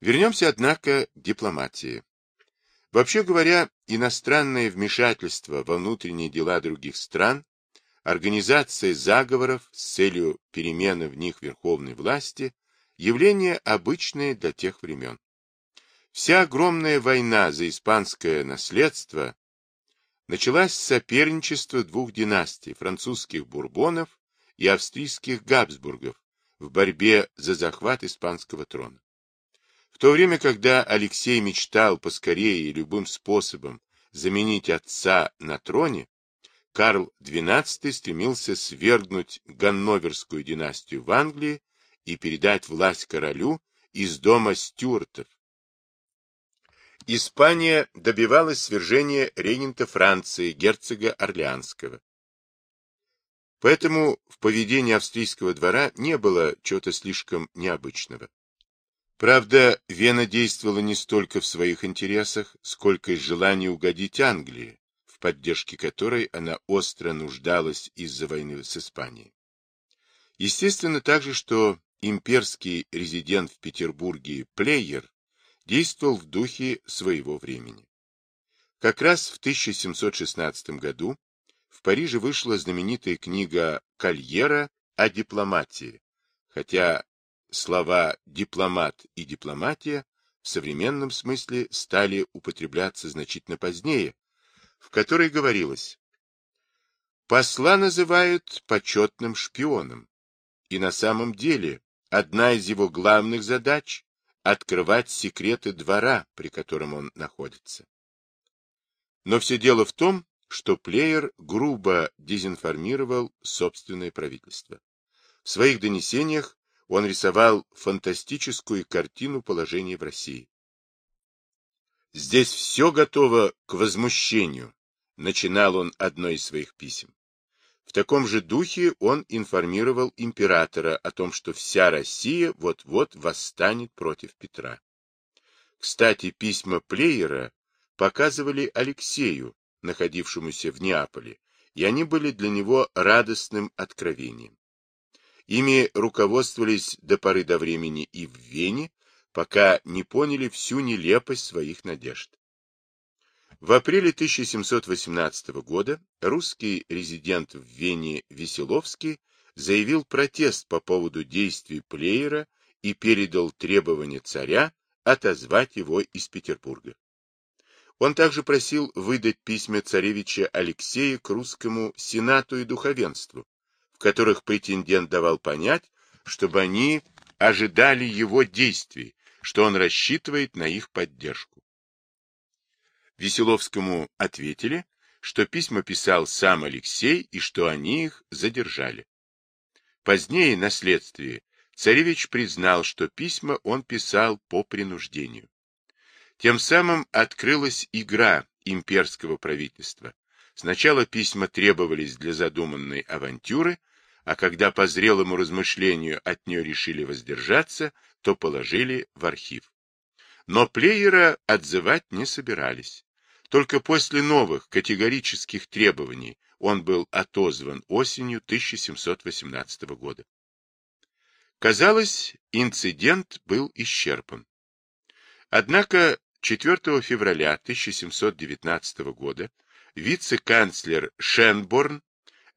Вернемся, однако, к дипломатии. Вообще говоря, иностранное вмешательство во внутренние дела других стран, организация заговоров с целью перемены в них верховной власти – явление обычное для тех времен. Вся огромная война за испанское наследство началась с соперничества двух династий – французских бурбонов и австрийских габсбургов в борьбе за захват испанского трона. То время, когда Алексей мечтал поскорее и любым способом заменить отца на троне, Карл XII стремился свергнуть Ганноверскую династию в Англии и передать власть королю из дома Стюартов. Испания добивалась свержения регента Франции, герцога Орлеанского. Поэтому в поведении австрийского двора не было чего-то слишком необычного. Правда, Вена действовала не столько в своих интересах, сколько из желания угодить Англии, в поддержке которой она остро нуждалась из-за войны с Испанией. Естественно также, что имперский резидент в Петербурге Плеер действовал в духе своего времени. Как раз в 1716 году в Париже вышла знаменитая книга Кольера о дипломатии, хотя слова «дипломат» и «дипломатия» в современном смысле стали употребляться значительно позднее, в которой говорилось «Посла называют почетным шпионом, и на самом деле одна из его главных задач – открывать секреты двора, при котором он находится». Но все дело в том, что Плеер грубо дезинформировал собственное правительство. В своих донесениях он рисовал фантастическую картину положения в России. «Здесь все готово к возмущению», — начинал он одно из своих писем. В таком же духе он информировал императора о том, что вся Россия вот-вот восстанет против Петра. Кстати, письма Плеера показывали Алексею, находившемуся в Неаполе, и они были для него радостным откровением. Ими руководствовались до поры до времени и в Вене, пока не поняли всю нелепость своих надежд. В апреле 1718 года русский резидент в Вене Веселовский заявил протест по поводу действий Плеера и передал требование царя отозвать его из Петербурга. Он также просил выдать письма царевича Алексея к русскому сенату и духовенству, которых претендент давал понять, чтобы они ожидали его действий, что он рассчитывает на их поддержку. Веселовскому ответили, что письма писал сам Алексей и что они их задержали. Позднее, на следствии, царевич признал, что письма он писал по принуждению. Тем самым открылась игра имперского правительства. Сначала письма требовались для задуманной авантюры, а когда по зрелому размышлению от нее решили воздержаться, то положили в архив. Но плеера отзывать не собирались. Только после новых категорических требований он был отозван осенью 1718 года. Казалось, инцидент был исчерпан. Однако 4 февраля 1719 года вице-канцлер Шенборн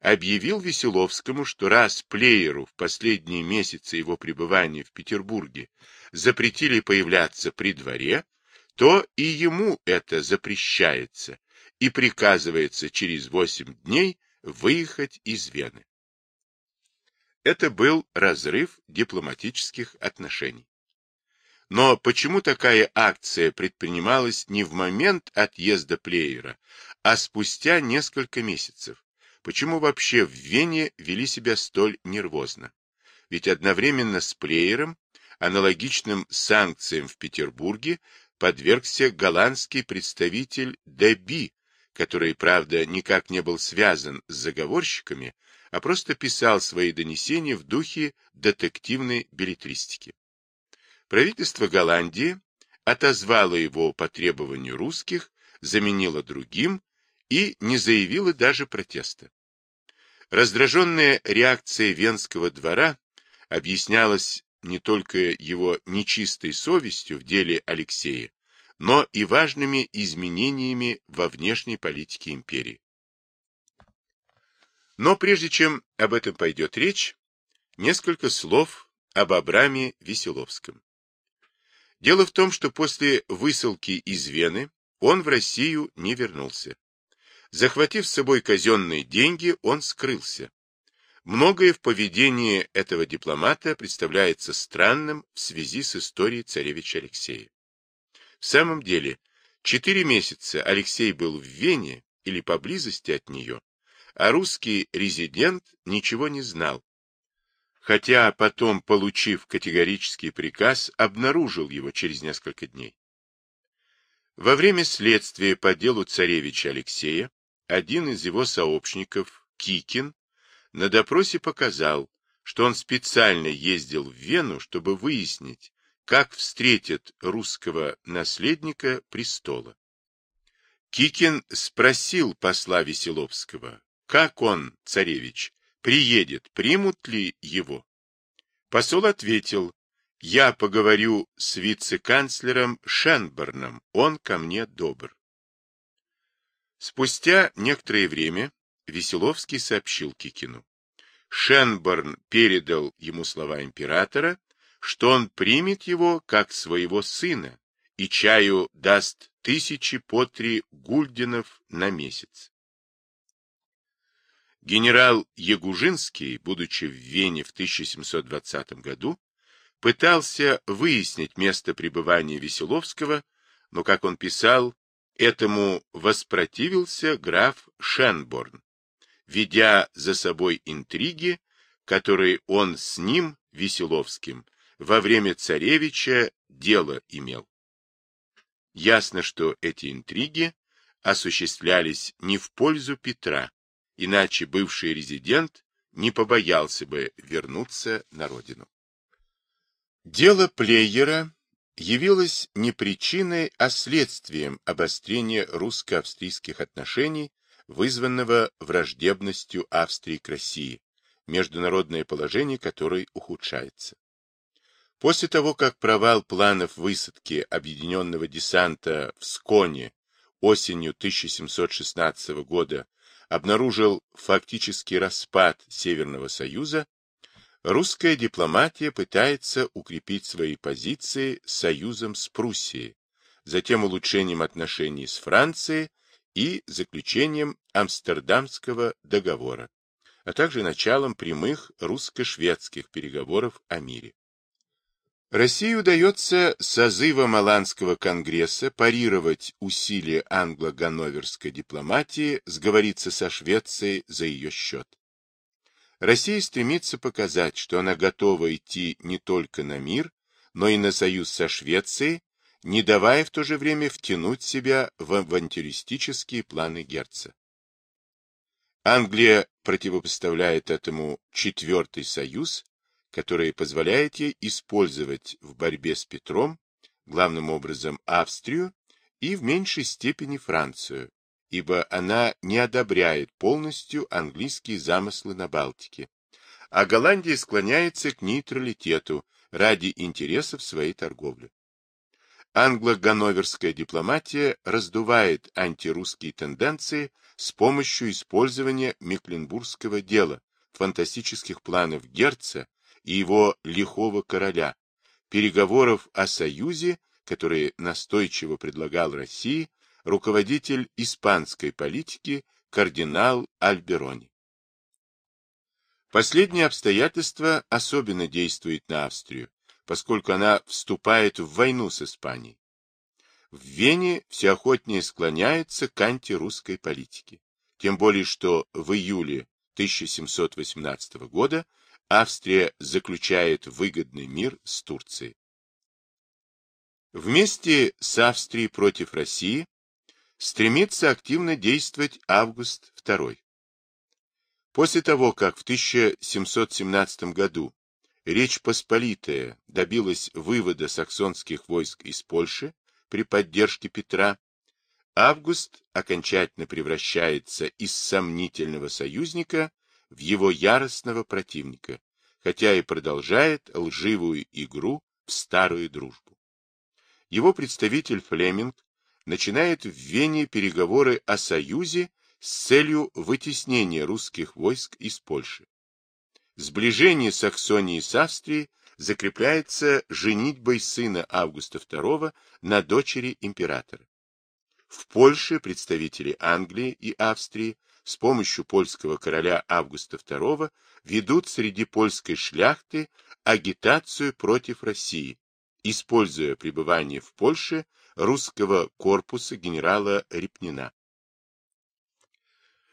объявил Веселовскому, что раз плееру в последние месяцы его пребывания в Петербурге запретили появляться при дворе, то и ему это запрещается и приказывается через восемь дней выехать из Вены. Это был разрыв дипломатических отношений. Но почему такая акция предпринималась не в момент отъезда плеера, а спустя несколько месяцев? Почему вообще в Вене вели себя столь нервозно? Ведь одновременно с плеером, аналогичным санкциям в Петербурге, подвергся голландский представитель Деби, который, правда, никак не был связан с заговорщиками, а просто писал свои донесения в духе детективной билетристики. Правительство Голландии отозвало его по требованию русских, заменило другим и не заявила даже протеста. Раздраженная реакция Венского двора объяснялась не только его нечистой совестью в деле Алексея, но и важными изменениями во внешней политике империи. Но прежде чем об этом пойдет речь, несколько слов об Абраме Веселовском. Дело в том, что после высылки из Вены он в Россию не вернулся. Захватив с собой казенные деньги, он скрылся. Многое в поведении этого дипломата представляется странным в связи с историей царевича Алексея. В самом деле, четыре месяца Алексей был в Вене или поблизости от нее, а русский резидент ничего не знал, хотя потом, получив категорический приказ, обнаружил его через несколько дней. Во время следствия по делу царевича Алексея один из его сообщников, Кикин, на допросе показал, что он специально ездил в Вену, чтобы выяснить, как встретят русского наследника престола. Кикин спросил посла Веселовского, как он, царевич, приедет, примут ли его. Посол ответил, я поговорю с вице-канцлером Шенберном, он ко мне добр. Спустя некоторое время Веселовский сообщил Кикину. Шенберн передал ему слова императора, что он примет его как своего сына и чаю даст тысячи по три гульденов на месяц. Генерал Ягужинский, будучи в Вене в 1720 году, пытался выяснить место пребывания Веселовского, но, как он писал, этому воспротивился граф Шенборн, ведя за собой интриги, которые он с ним, Веселовским, во время царевича дело имел. Ясно, что эти интриги осуществлялись не в пользу Петра, иначе бывший резидент не побоялся бы вернуться на родину. Дело Плеера явилось не причиной, а следствием обострения русско-австрийских отношений, вызванного враждебностью Австрии к России, международное положение которой ухудшается. После того, как провал планов высадки объединенного десанта в Сконе осенью 1716 года обнаружил фактический распад Северного Союза, русская дипломатия пытается укрепить свои позиции союзом с Пруссией, затем улучшением отношений с Францией и заключением Амстердамского договора, а также началом прямых русско-шведских переговоров о мире. России удается созывом Аланского конгресса парировать усилия англо-ганноверской дипломатии сговориться со Швецией за ее счет. Россия стремится показать, что она готова идти не только на мир, но и на союз со Швецией, не давая в то же время втянуть себя в авантюристические планы Герца. Англия противопоставляет этому четвертый союз, которое позволяет ей использовать в борьбе с Петром, главным образом Австрию и в меньшей степени Францию, ибо она не одобряет полностью английские замыслы на Балтике, а Голландия склоняется к нейтралитету ради интересов своей торговли. Англо-ганноверская дипломатия раздувает антирусские тенденции с помощью использования Мекленбургского дела, фантастических планов Герца и его лихого короля, переговоров о союзе, которые настойчиво предлагал России руководитель испанской политики кардинал Альберони. Последнее обстоятельство особенно действует на Австрию, поскольку она вступает в войну с Испанией. В Вене все охотнее склоняются к антирусской политике, тем более что в июле 1718 года Австрия заключает выгодный мир с Турцией. Вместе с Австрией против России стремится активно действовать Август II. После того, как в 1717 году Речь Посполитая добилась вывода саксонских войск из Польши при поддержке Петра, Август окончательно превращается из сомнительного союзника в его яростного противника, хотя и продолжает лживую игру в старую дружбу. Его представитель Флеминг начинает в Вене переговоры о союзе с целью вытеснения русских войск из Польши. Сближение Саксонии с Австрией закрепляется женитьбой сына Августа II на дочери императора. В Польше представители Англии и Австрии с помощью польского короля Августа II ведут среди польской шляхты агитацию против России, используя пребывание в Польше русского корпуса генерала Репнина.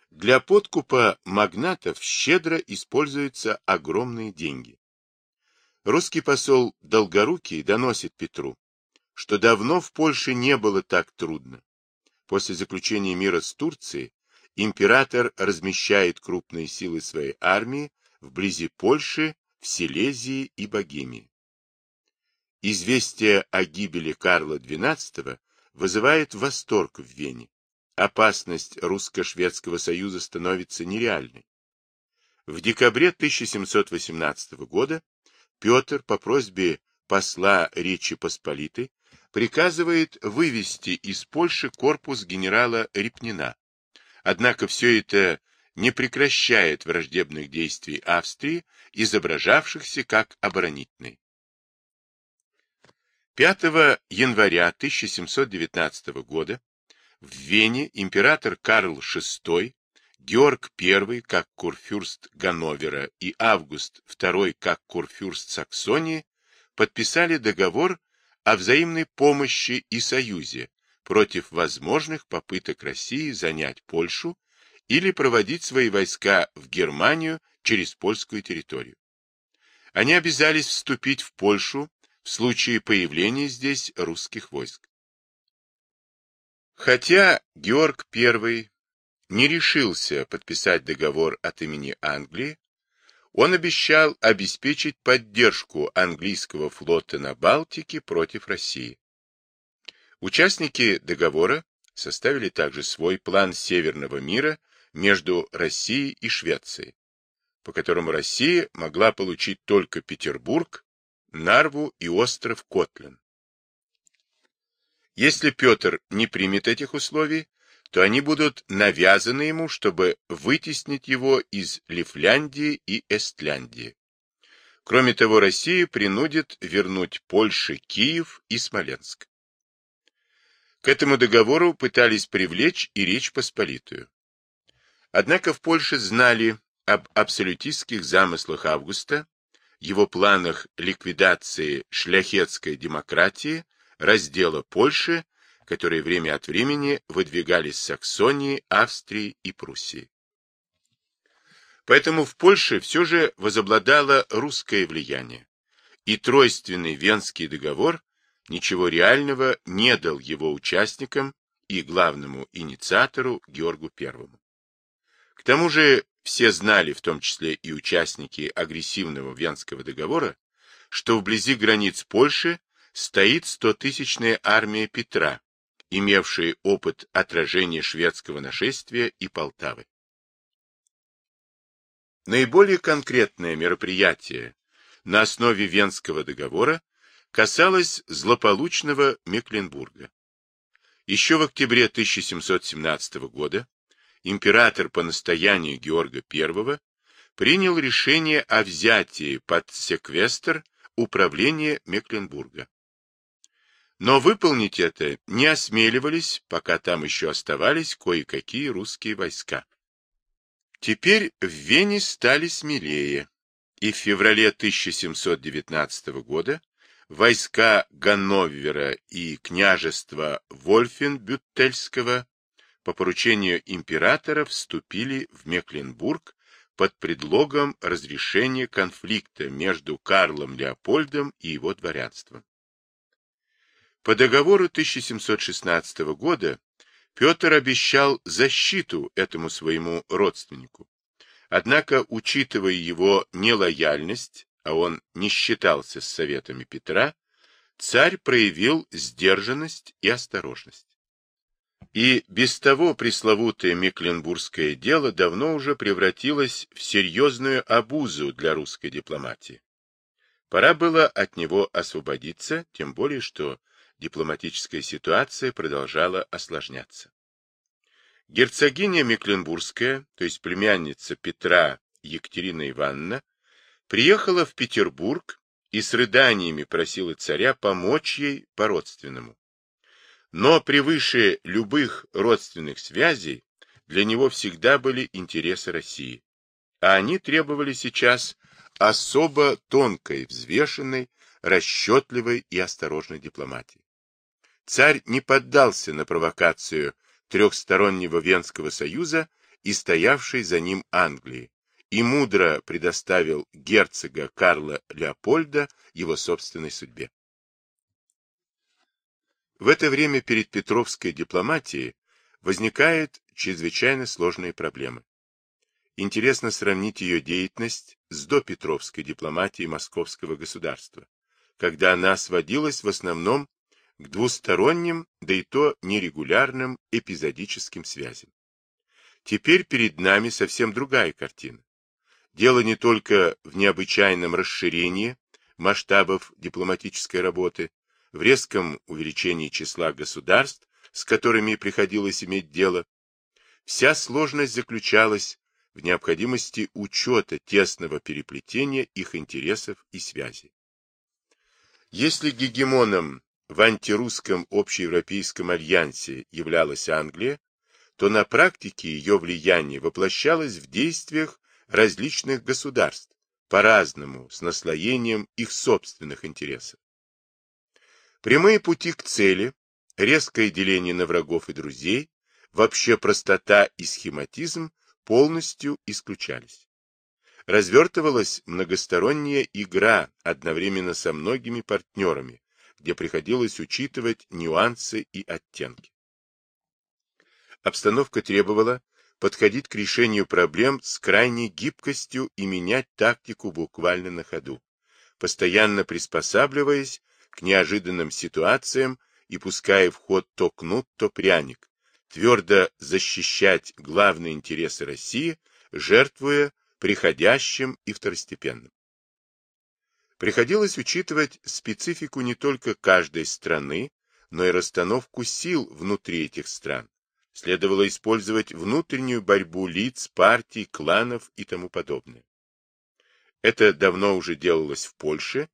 Для подкупа магнатов щедро используются огромные деньги. Русский посол Долгорукий доносит Петру, что давно в Польше не было так трудно. После заключения мира с Турцией император размещает крупные силы своей армии вблизи Польши, в Силезии и Богемии. Известие о гибели Карла XII вызывает восторг в Вене. Опасность русско-шведского союза становится нереальной. В декабре 1718 года Петр по просьбе посла Речи Посполитой приказывает вывести из Польши корпус генерала Репнина. Однако все это не прекращает враждебных действий Австрии, изображавшихся как оборонительные. 5 января 1719 года в Вене император Карл VI Георг I как курфюрст Ганновера и Август II как курфюрст Саксонии подписали договор о взаимной помощи и союзе против возможных попыток России занять Польшу или проводить свои войска в Германию через польскую территорию. Они обязались вступить в Польшу в случае появления здесь русских войск. Хотя Георг I не решился подписать договор от имени Англии, он обещал обеспечить поддержку английского флота на Балтике против России. Участники договора составили также свой план Северного мира между Россией и Швецией, по которому Россия могла получить только Петербург, Нарву и остров Котлин. Если Петр не примет этих условий, то они будут навязаны ему, чтобы вытеснить его из Лифляндии и Эстляндии. Кроме того, Россия принудит вернуть Польше Киев и Смоленск. К этому договору пытались привлечь и Речь Посполитую. Однако в Польше знали об абсолютистских замыслах Августа, его планах ликвидации шляхетской демократии, раздела Польши которые время от времени выдвигались Саксонии, Австрии и Пруссии. Поэтому в Польше все же возобладало русское влияние, и тройственный Венский договор ничего реального не дал его участникам и главному инициатору Георгу I. К тому же все знали, в том числе и участники агрессивного Венского договора, что вблизи границ Польши стоит стотысячная армия Петра, имевшие опыт отражения шведского нашествия и Полтавы. Наиболее конкретное мероприятие на основе Венского договора касалось злополучного Мекленбурга. Еще в октябре 1717 года император по настоянию Георга I принял решение о взятии под секвестр управления Мекленбурга. Но выполнить это не осмеливались, пока там еще оставались кое-какие русские войска. Теперь в Вене стали смелее, и в феврале 1719 года войска Ганновера и княжества Вольфенбюттельского по поручению императора вступили в Мекленбург под предлогом разрешения конфликта между Карлом Леопольдом и его дворянством. По договору 1716 года Петр обещал защиту этому своему родственнику. Однако, учитывая его нелояльность, а он не считался с советами Петра, царь проявил сдержанность и осторожность. И без того пресловутое Мекленбургское дело давно уже превратилось в серьезную обузу для русской дипломатии. Пора было от него освободиться, тем более что дипломатическая ситуация продолжала осложняться. Герцогиня Мекленбургская, то есть племянница Петра Екатерина Ивановна, приехала в Петербург и с рыданиями просила царя помочь ей по-родственному. Но превыше любых родственных связей для него всегда были интересы России, а они требовали сейчас особо тонкой, взвешенной, расчетливой и осторожной дипломатии. Царь не поддался на провокацию трехстороннего Венского союза и стоявшей за ним Англии, и мудро предоставил герцога Карла Леопольда его собственной судьбе. В это время перед Петровской дипломатией возникают чрезвычайно сложные проблемы. Интересно сравнить ее деятельность с допетровской дипломатией московского государства, когда она сводилась в основном к двусторонним, да и то нерегулярным эпизодическим связям. Теперь перед нами совсем другая картина. Дело не только в необычайном расширении масштабов дипломатической работы, в резком увеличении числа государств, с которыми приходилось иметь дело, вся сложность заключалась в необходимости учета тесного переплетения их интересов и связей. Если гегемоном в антирусском общеевропейском альянсе являлась Англия, то на практике ее влияние воплощалось в действиях различных государств, по-разному, с наслоением их собственных интересов. Прямые пути к цели, резкое деление на врагов и друзей, вообще простота и схематизм полностью исключались. Развертывалась многосторонняя игра одновременно со многими партнерами, где приходилось учитывать нюансы и оттенки. Обстановка требовала подходить к решению проблем с крайней гибкостью и менять тактику буквально на ходу, постоянно приспосабливаясь к неожиданным ситуациям и пуская в ход то кнут, то пряник, твердо защищать главные интересы России, жертвуя приходящим и второстепенным. Приходилось учитывать специфику не только каждой страны, но и расстановку сил внутри этих стран. Следовало использовать внутреннюю борьбу лиц, партий, кланов и тому подобное. Это давно уже делалось в Польше,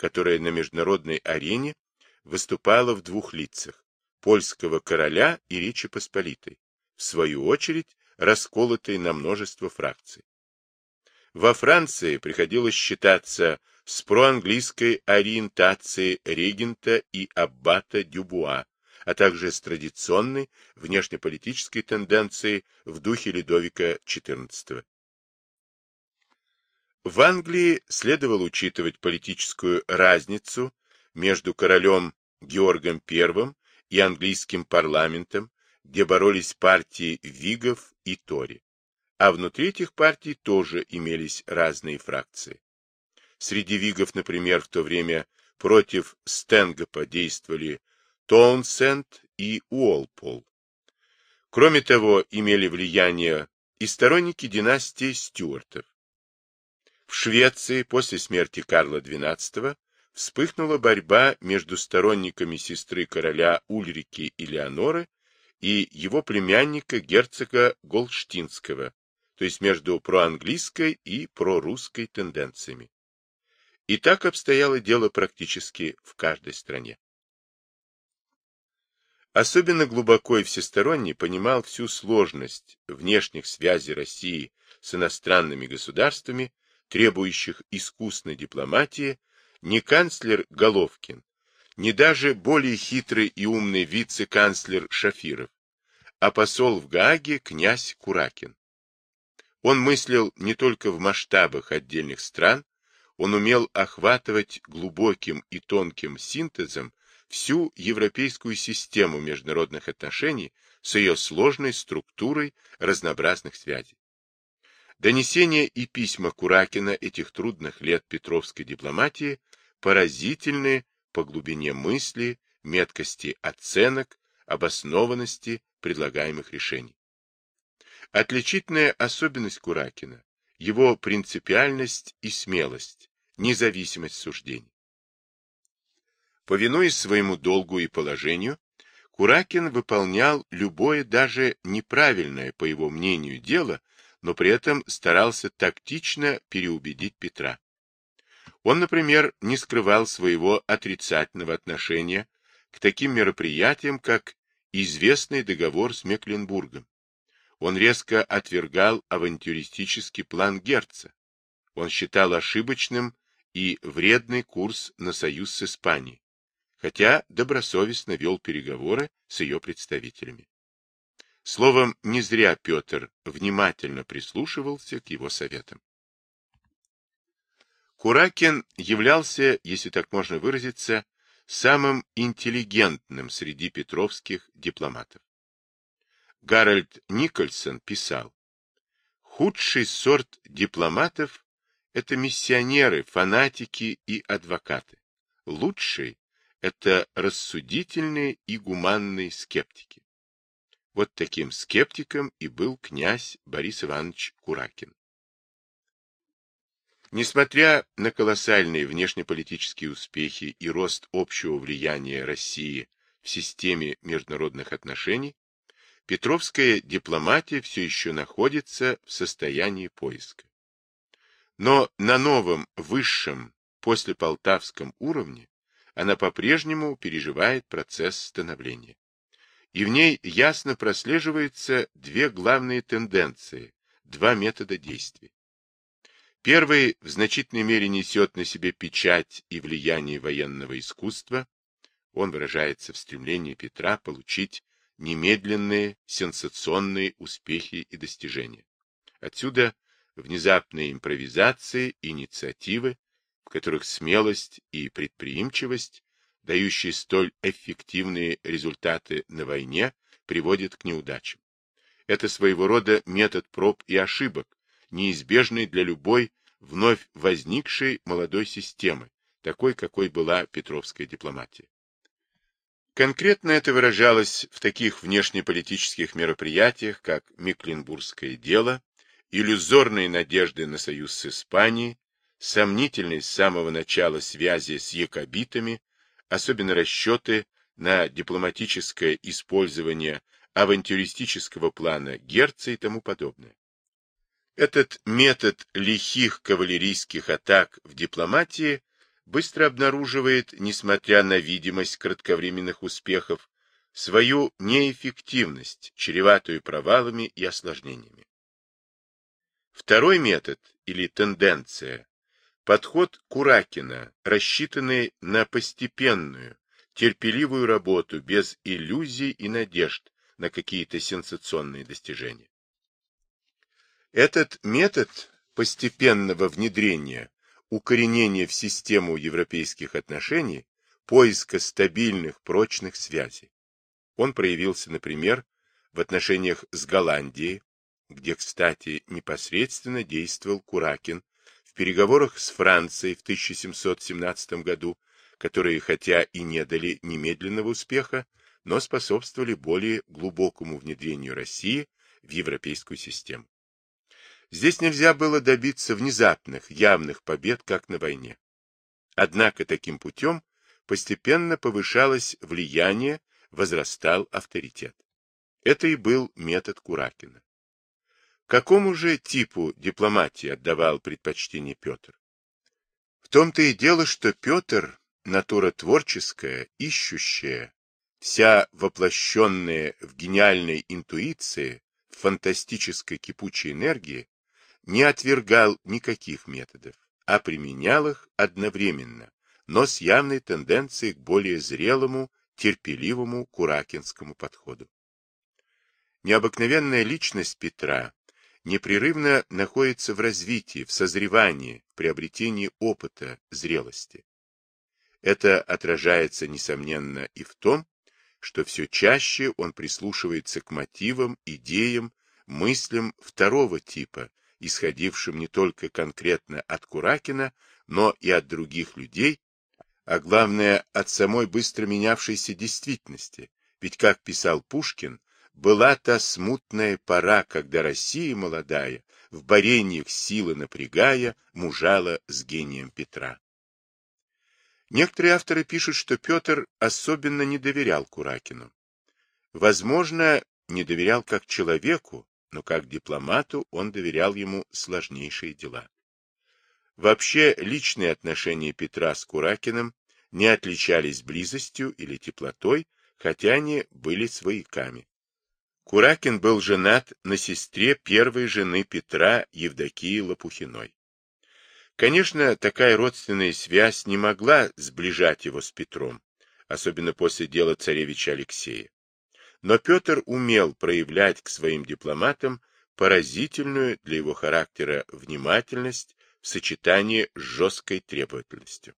которая на международной арене выступала в двух лицах – польского короля и Речи Посполитой, в свою очередь расколотой на множество фракций. Во Франции приходилось считаться с проанглийской ориентацией регента и аббата Дюбуа, а также с традиционной внешнеполитической тенденцией в духе Людовика XIV. В Англии следовало учитывать политическую разницу между королем Георгом I и английским парламентом, где боролись партии Вигов и Тори. А внутри этих партий тоже имелись разные фракции. Среди Вигов, например, в то время против Стенгопа действовали Тоунсенд и Уолпол. Кроме того, имели влияние и сторонники династии Стюартов. В Швеции после смерти Карла XII вспыхнула борьба между сторонниками сестры короля Ульрики и Леоноры и его племянника герцога Голштинского, то есть между проанглийской и прорусской тенденциями. И так обстояло дело практически в каждой стране. Особенно глубоко и всесторонне понимал всю сложность внешних связей России с иностранными государствами требующих искусной дипломатии, ни канцлер Головкин, ни даже более хитрый и умный вице-канцлер Шафиров, а посол в Гааге князь Куракин. Он мыслил не только в масштабах отдельных стран, он умел охватывать глубоким и тонким синтезом всю европейскую систему международных отношений с ее сложной структурой разнообразных связей. Донесения и письма Куракина этих трудных лет петровской дипломатии поразительны по глубине мысли, меткости оценок, обоснованности предлагаемых решений. Отличительная особенность Куракина – его принципиальность и смелость, независимость суждений. Повинуясь своему долгу и положению, Куракин выполнял любое даже неправильное, по его мнению, дело, но при этом старался тактично переубедить Петра. Он, например, не скрывал своего отрицательного отношения к таким мероприятиям, как известный договор с Мекленбургом. Он резко отвергал авантюристический план Герца. Он считал ошибочным и вредный курс на союз с Испанией, хотя добросовестно вел переговоры с ее представителями. Словом, не зря Петр внимательно прислушивался к его советам. Куракин являлся, если так можно выразиться, самым интеллигентным среди петровских дипломатов. Гарольд Никольсон писал, «Худший сорт дипломатов – это миссионеры, фанатики и адвокаты. Лучший – это рассудительные и гуманные скептики». Вот таким скептиком и был князь Борис Иванович Куракин. Несмотря на колоссальные внешнеполитические успехи и рост общего влияния России в системе международных отношений, Петровская дипломатия все еще находится в состоянии поиска. Но на новом, высшем, после Полтавском уровне она по-прежнему переживает процесс становления. И в ней ясно прослеживаются две главные тенденции, два метода действий. Первый в значительной мере несет на себе печать и влияние военного искусства. Он выражается в стремлении Петра получить немедленные сенсационные успехи и достижения. Отсюда внезапные импровизации, инициативы, в которых смелость и предприимчивость, дающие столь эффективные результаты на войне, приводят к неудачам. Это своего рода метод проб и ошибок, неизбежной для любой вновь возникшей молодой системы, такой, какой была петровская дипломатия. Конкретно это выражалось в таких внешнеполитических мероприятиях, как Мекленбургское дело, иллюзорные надежды на союз с Испанией, сомнительные с самого начала связи с якобитами, особенно расчеты на дипломатическое использование авантюристического плана Герца и тому подобное. Этот метод лихих кавалерийских атак в дипломатии быстро обнаруживает, несмотря на видимость кратковременных успехов, свою неэффективность, чреватую провалами и осложнениями. Второй метод или тенденция – подход Куракина, рассчитанный на постепенную, терпеливую работу без иллюзий и надежд на какие-то сенсационные достижения. Этот метод постепенного внедрения, укоренения в систему европейских отношений, поиска стабильных, прочных связей. Он проявился, например, в отношениях с Голландией, где, кстати, непосредственно действовал Куракин, в переговорах с Францией в 1717 году, которые хотя и не дали немедленного успеха, но способствовали более глубокому внедрению России в европейскую систему. Здесь нельзя было добиться внезапных, явных побед, как на войне. Однако таким путем постепенно повышалось влияние, возрастал авторитет. Это и был метод Куракина. Какому же типу дипломатии отдавал предпочтение Петр? В том-то и дело, что Петр – натура творческая, ищущая, вся воплощенная в гениальной интуиции, в фантастической кипучей энергии, не отвергал никаких методов, а применял их одновременно, но с явной тенденцией к более зрелому, терпеливому куракинскому подходу. Необыкновенная личность Петра непрерывно находится в развитии, в созревании, в приобретении опыта, зрелости. Это отражается, несомненно, и в том, что все чаще он прислушивается к мотивам, идеям, мыслям второго типа, исходившим не только конкретно от Куракина, но и от других людей, а главное, от самой быстро менявшейся действительности, Ведь, как писал Пушкин, была та смутная пора, когда Россия молодая, в борениях силы напрягая, мужала с гением Петра. Некоторые авторы пишут, что Петр особенно не доверял Куракину. Возможно, не доверял как человеку, но как дипломату он доверял ему сложнейшие дела. Вообще, личные отношения Петра с Куракиным не отличались близостью или теплотой, хотя они были свояками. Куракин был женат на сестре первой жены Петра Евдокии Лопухиной. Конечно, такая родственная связь не могла сближать его с Петром, особенно после дела царевича Алексея. Но Петр умел проявлять к своим дипломатам поразительную для его характера внимательность в сочетании с жесткой требовательностью.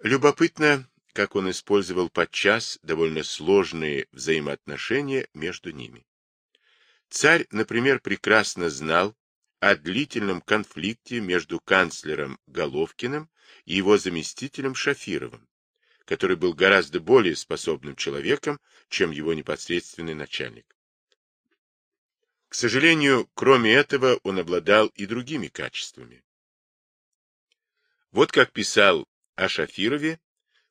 Любопытно, как он использовал подчас довольно сложные взаимоотношения между ними. Царь, например, прекрасно знал о длительном конфликте между канцлером Головкиным и его заместителем Шафировым, который был гораздо более способным человеком, чем его непосредственный начальник. К сожалению, кроме этого, он обладал и другими качествами. Вот как писал о Шафирове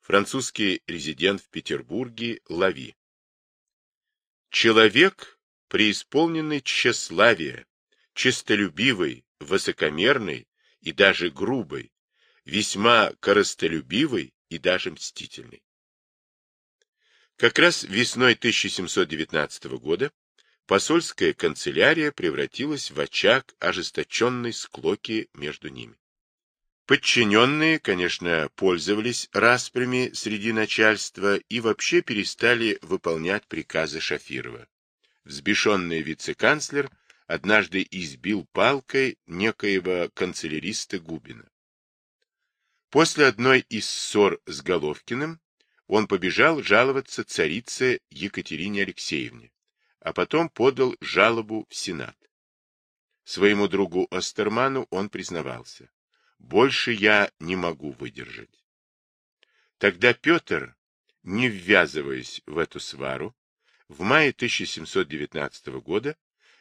французский резидент в Петербурге Лави. Человек, преисполненный тщеславия, честолюбивый, высокомерный и даже грубый, весьма коростолюбивый и даже мстительный. Как раз весной 1719 года посольская канцелярия превратилась в очаг ожесточенной склоки между ними. Подчиненные, конечно, пользовались распрями среди начальства и вообще перестали выполнять приказы Шафирова. Взбешенный вице-канцлер однажды избил палкой некоего канцеляриста Губина. После одной из ссор с Головкиным он побежал жаловаться царице Екатерине Алексеевне, а потом подал жалобу в Сенат. Своему другу Остерману он признавался. Больше я не могу выдержать. Тогда Петр, не ввязываясь в эту свару, в мае 1719 года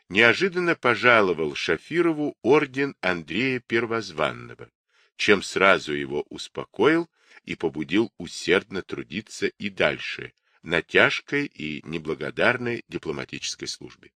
неожиданно пожаловал Шафирову орден Андрея Первозванного, чем сразу его успокоил и побудил усердно трудиться и дальше на тяжкой и неблагодарной дипломатической службе.